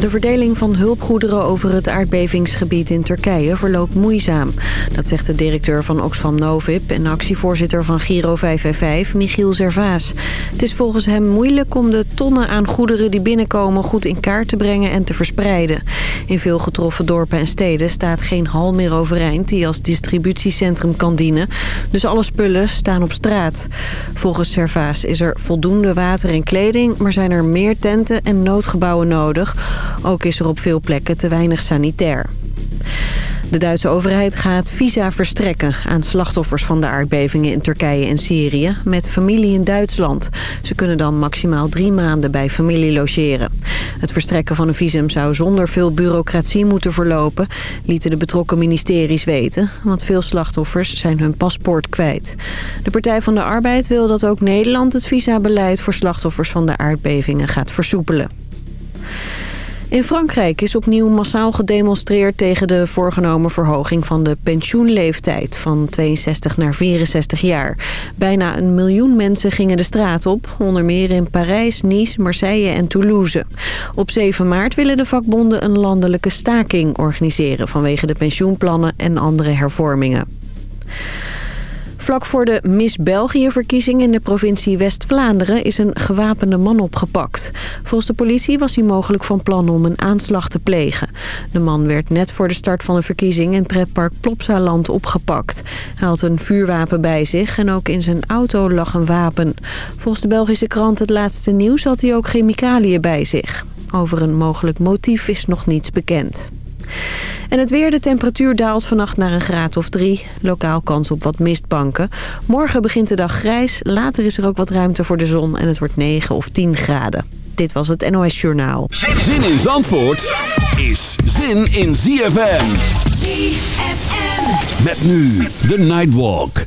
De verdeling van hulpgoederen over het aardbevingsgebied in Turkije verloopt moeizaam. Dat zegt de directeur van Oxfam Novib en actievoorzitter van Giro 555, Michiel Zervaas. Het is volgens hem moeilijk om de tonnen aan goederen die binnenkomen goed in kaart te brengen en te verspreiden. In veel getroffen dorpen en steden staat geen hal meer overeind die als distributiecentrum kan dienen. Dus alle spullen staan op straat. Volgens Servaas is er voldoende water en kleding, maar zijn er meer tenten en noodgebouwen nodig. Ook is er op veel plekken te weinig sanitair. De Duitse overheid gaat visa verstrekken aan slachtoffers van de aardbevingen in Turkije en Syrië met familie in Duitsland. Ze kunnen dan maximaal drie maanden bij familie logeren. Het verstrekken van een visum zou zonder veel bureaucratie moeten verlopen, lieten de betrokken ministeries weten, want veel slachtoffers zijn hun paspoort kwijt. De Partij van de Arbeid wil dat ook Nederland het visabeleid voor slachtoffers van de aardbevingen gaat versoepelen. In Frankrijk is opnieuw massaal gedemonstreerd tegen de voorgenomen verhoging van de pensioenleeftijd van 62 naar 64 jaar. Bijna een miljoen mensen gingen de straat op, onder meer in Parijs, Nice, Marseille en Toulouse. Op 7 maart willen de vakbonden een landelijke staking organiseren vanwege de pensioenplannen en andere hervormingen. Vlak voor de Miss België-verkiezing in de provincie West-Vlaanderen is een gewapende man opgepakt. Volgens de politie was hij mogelijk van plan om een aanslag te plegen. De man werd net voor de start van de verkiezing in pretpark Plopsaland opgepakt. Hij had een vuurwapen bij zich en ook in zijn auto lag een wapen. Volgens de Belgische krant Het Laatste Nieuws had hij ook chemicaliën bij zich. Over een mogelijk motief is nog niets bekend. En het weer, de temperatuur daalt vannacht naar een graad of drie. Lokaal kans op wat mistbanken. Morgen begint de dag grijs. Later is er ook wat ruimte voor de zon en het wordt 9 of 10 graden. Dit was het NOS Journaal. Zin in Zandvoort is zin in ZFM. ZFM. Met nu de Nightwalk.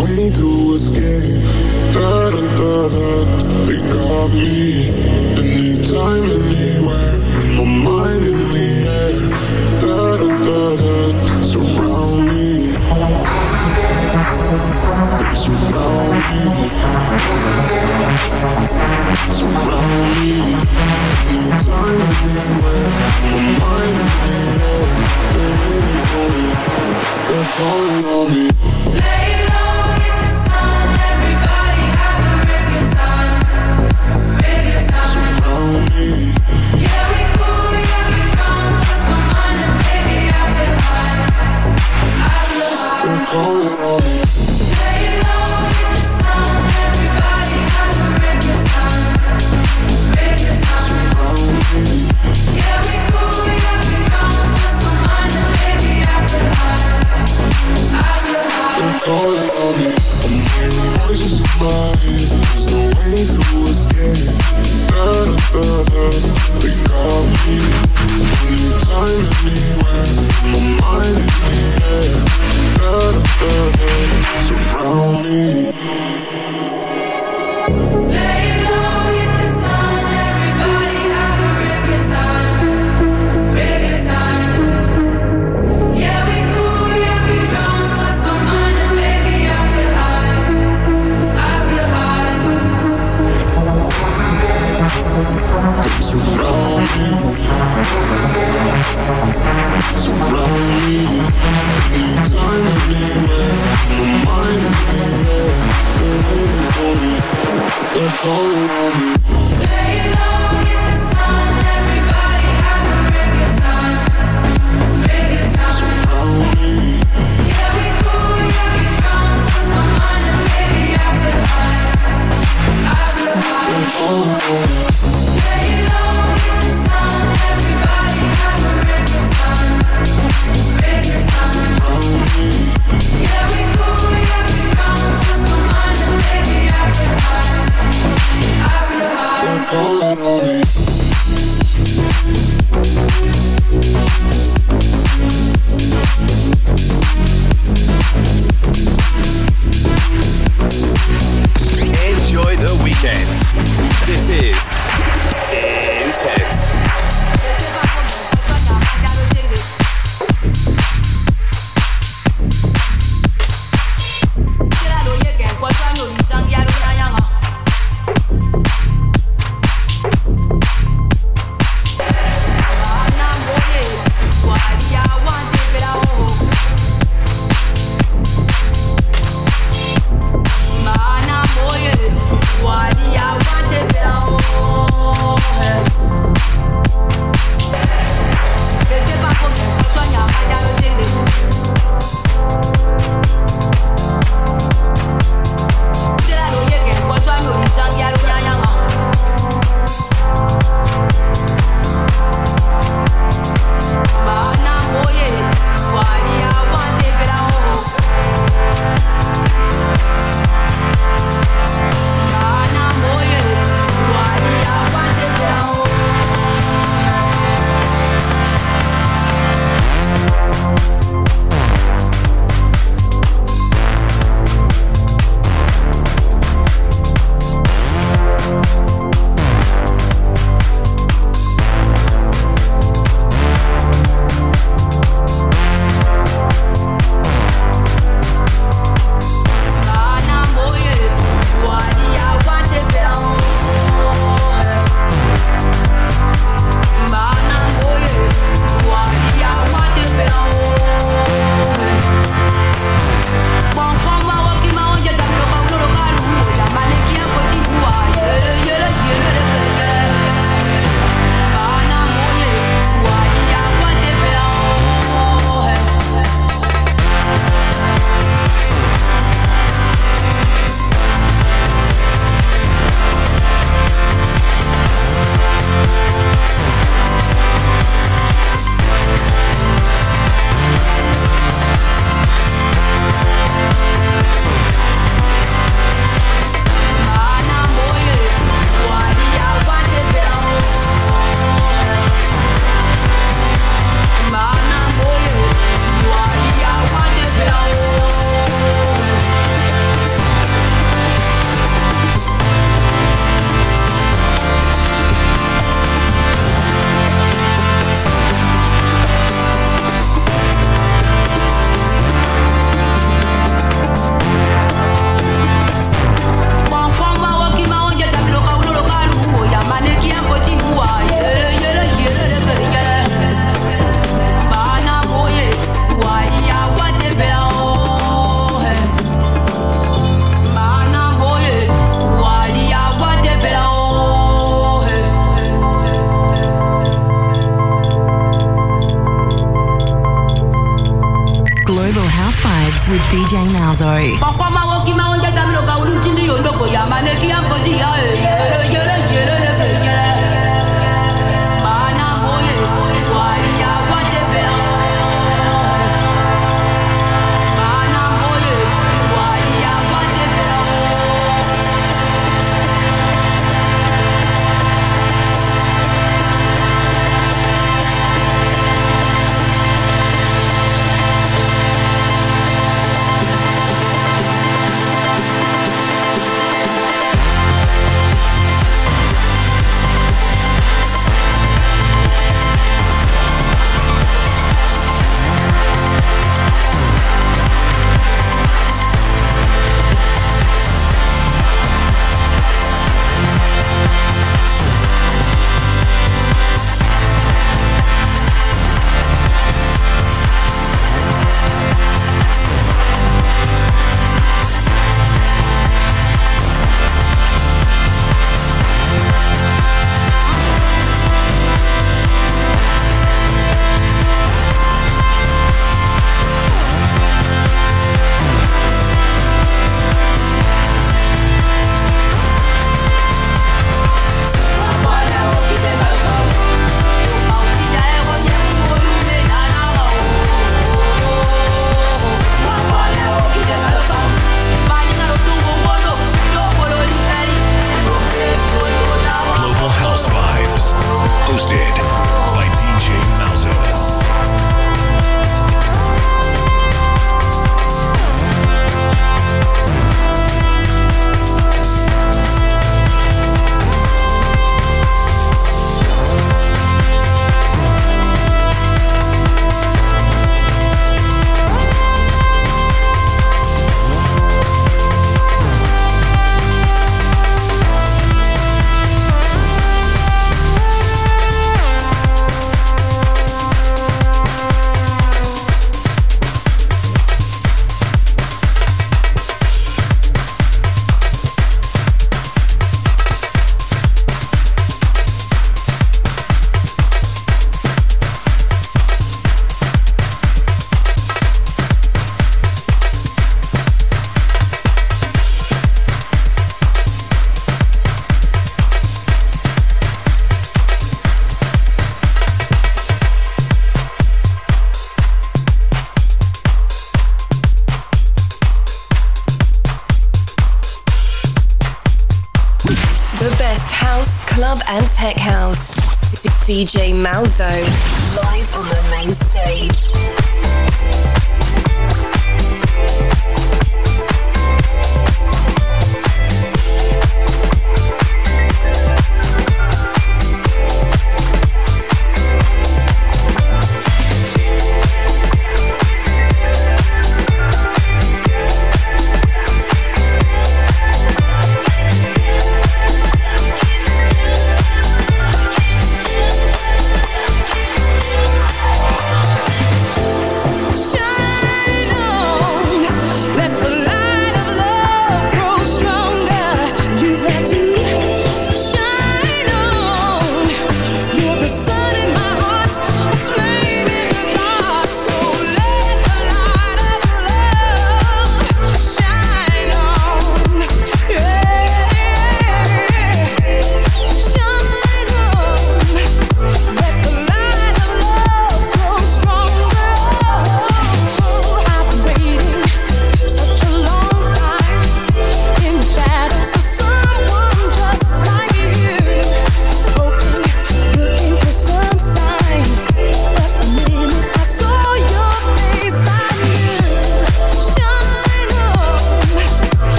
Way to escape. Da da da. They got me. Anytime, anywhere. My mind in the air. Da da da da. Surround me. They surround me. Surround me. Anytime, anywhere. My mind in the air. They're waiting for me. They're calling on me. Surround Sorry. Zone.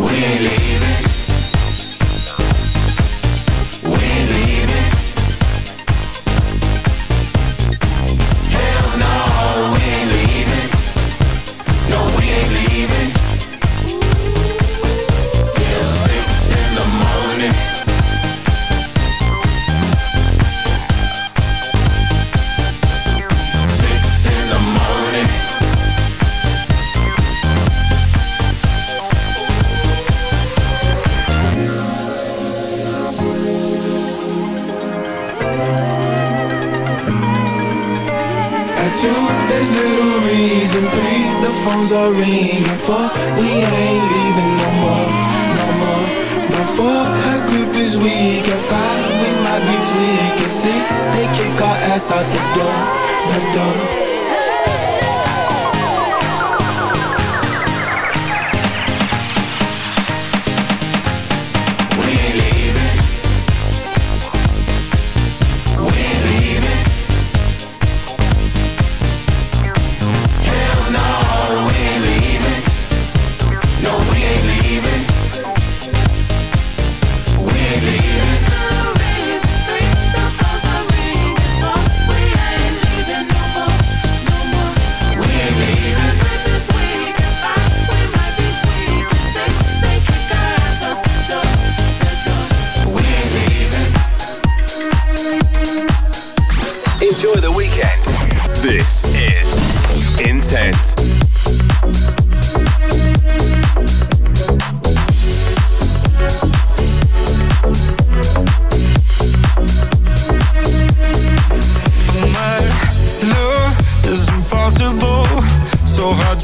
We ain't leaving know how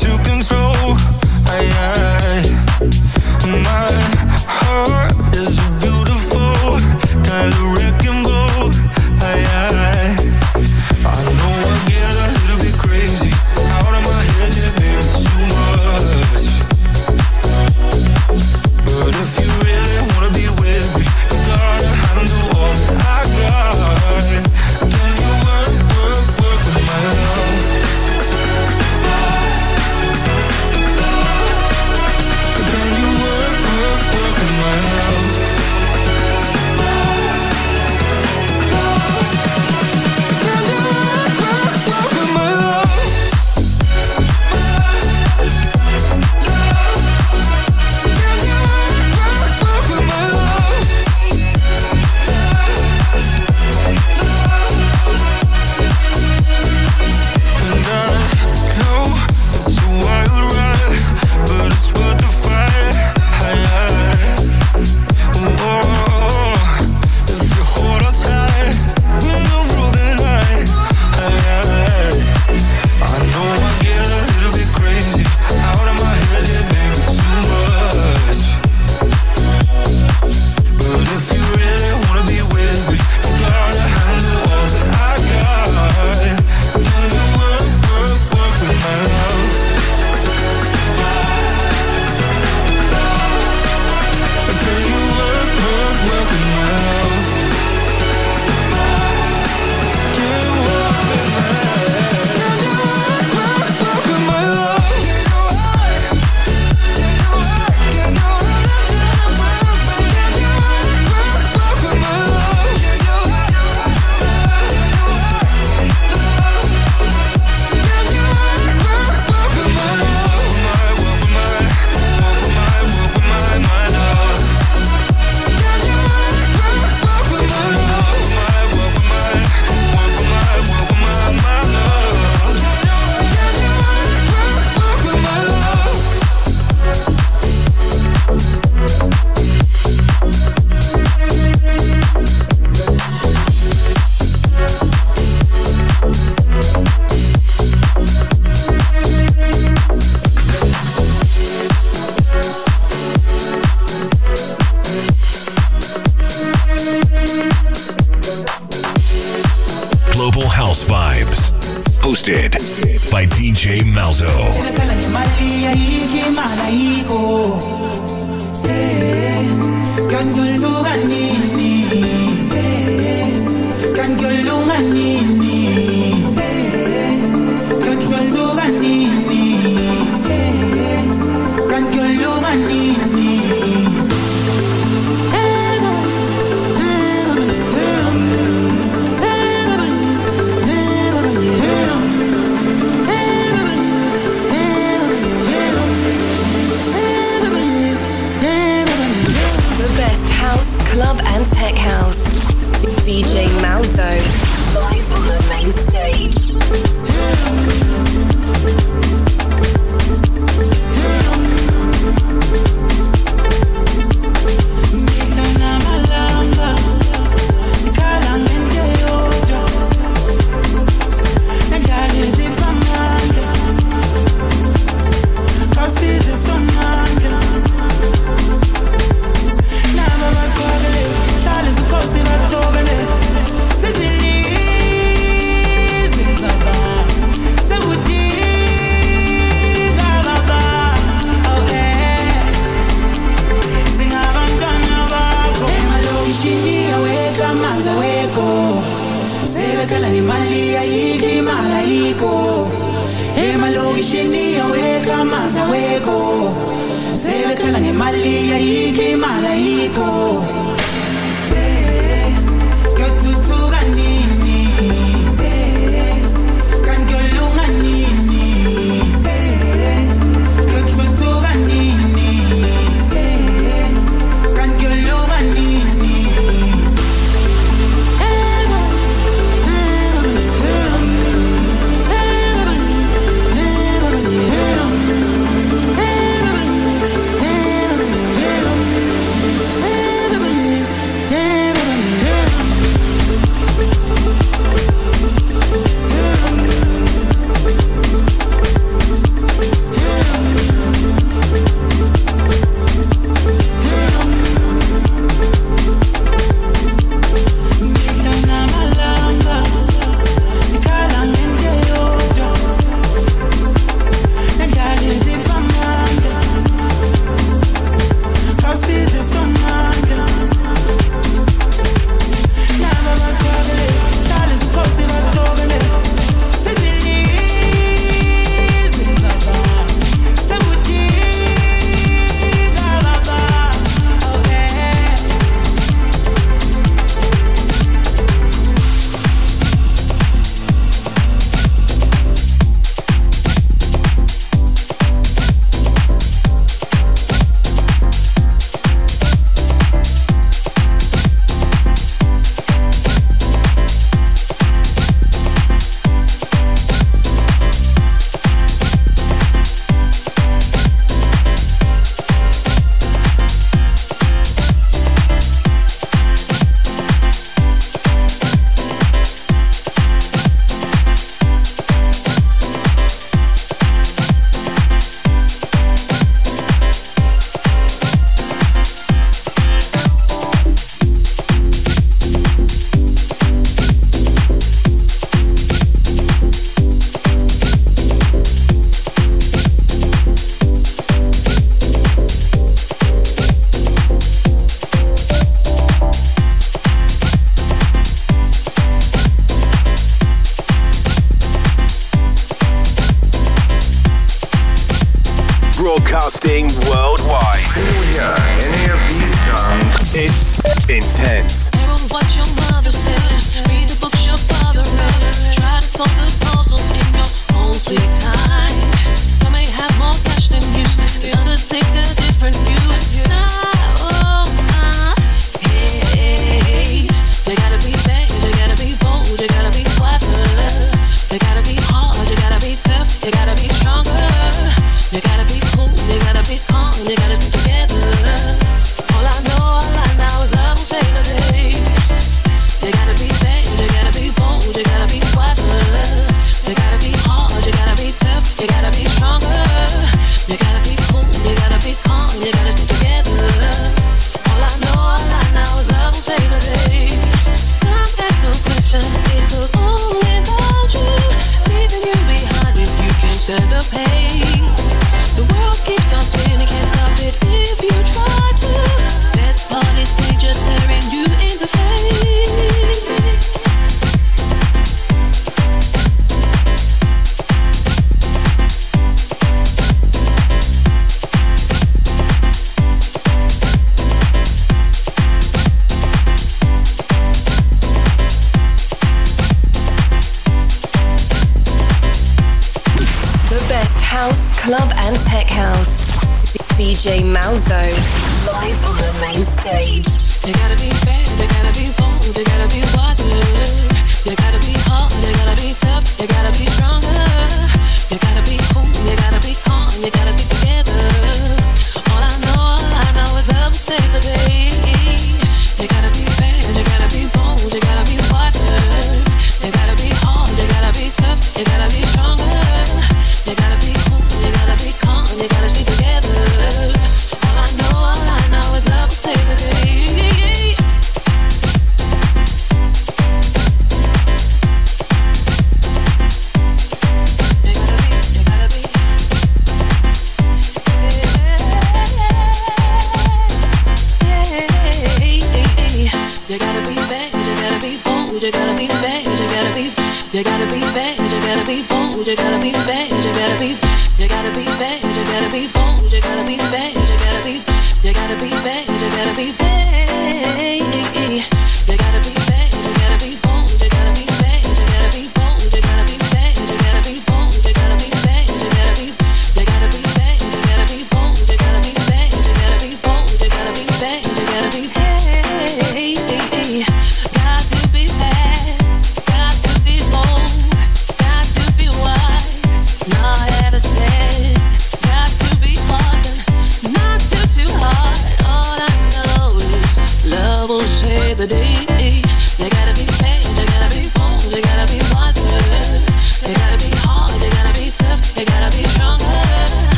bad, you gotta be bad,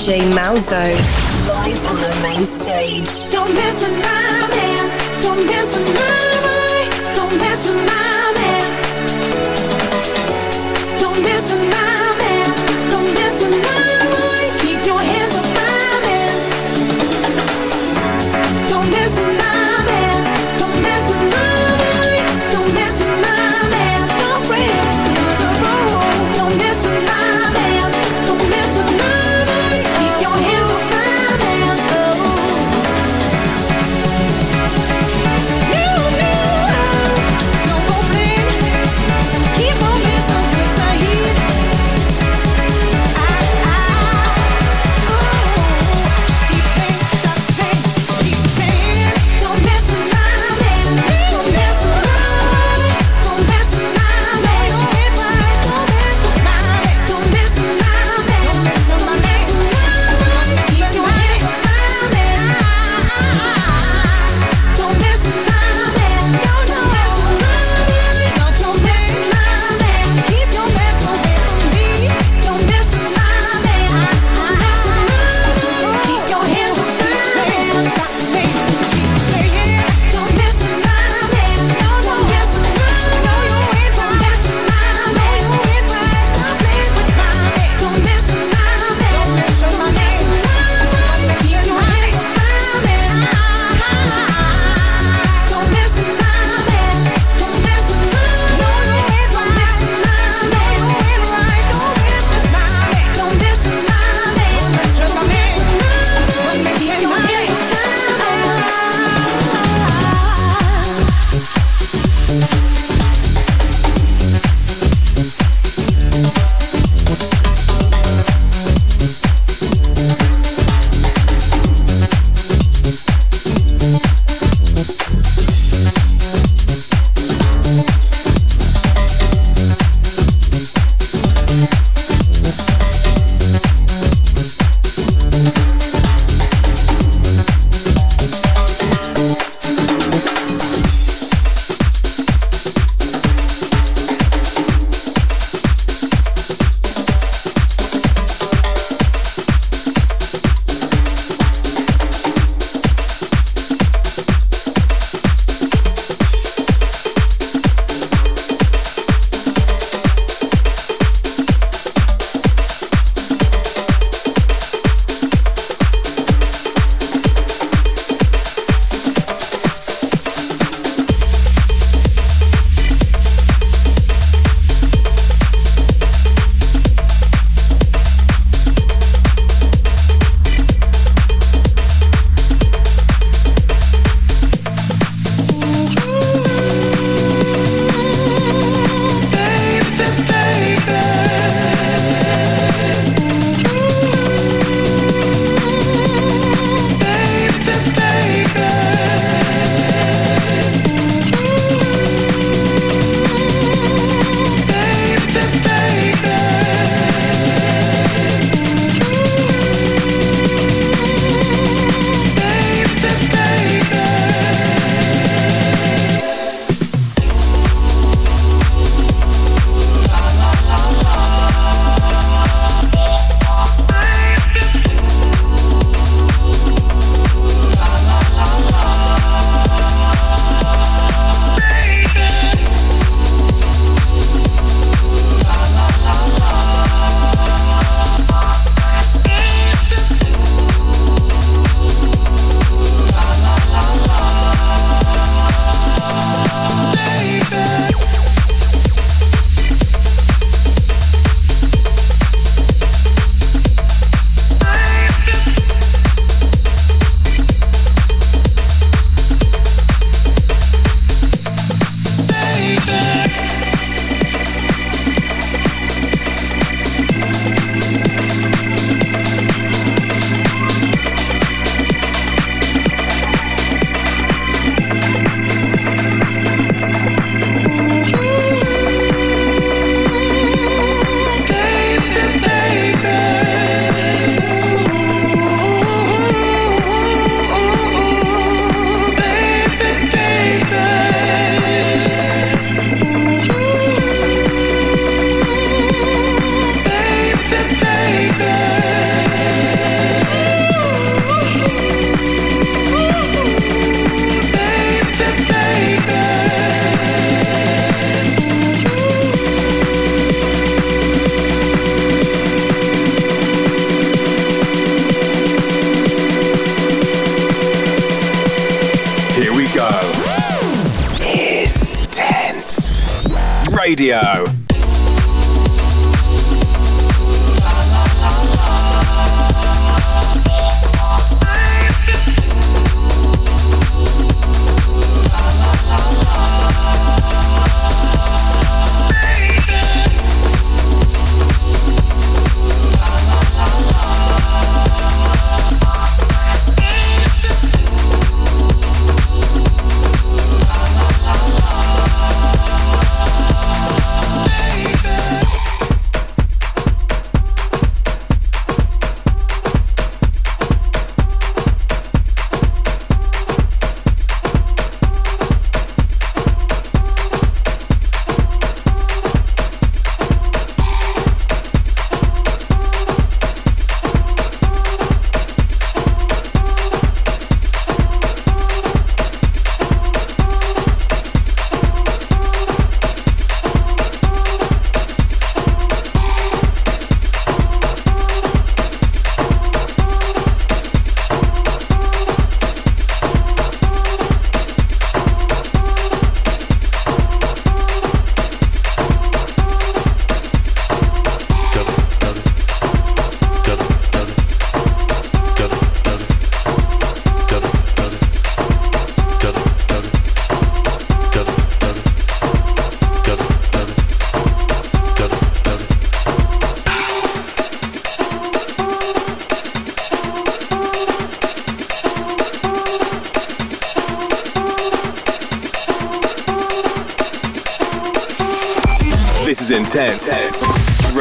DJ Malzo.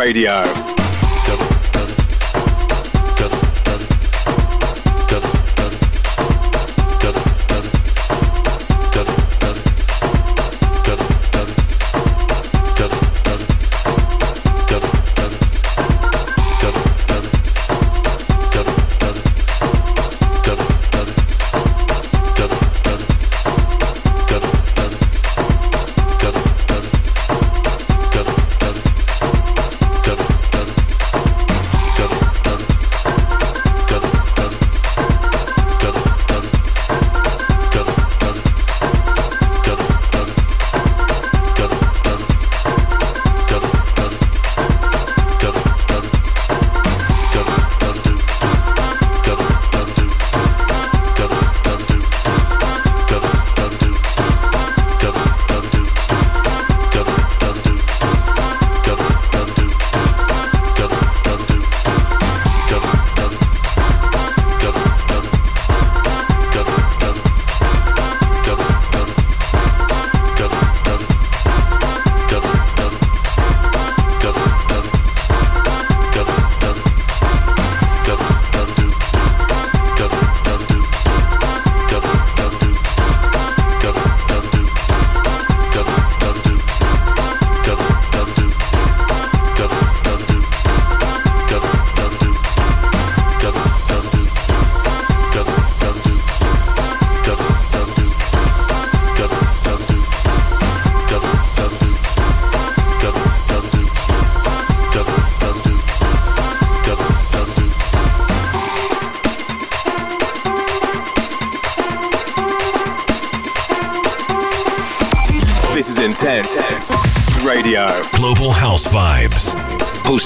Radio.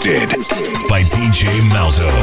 Hosted by DJ Malzo.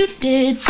you did.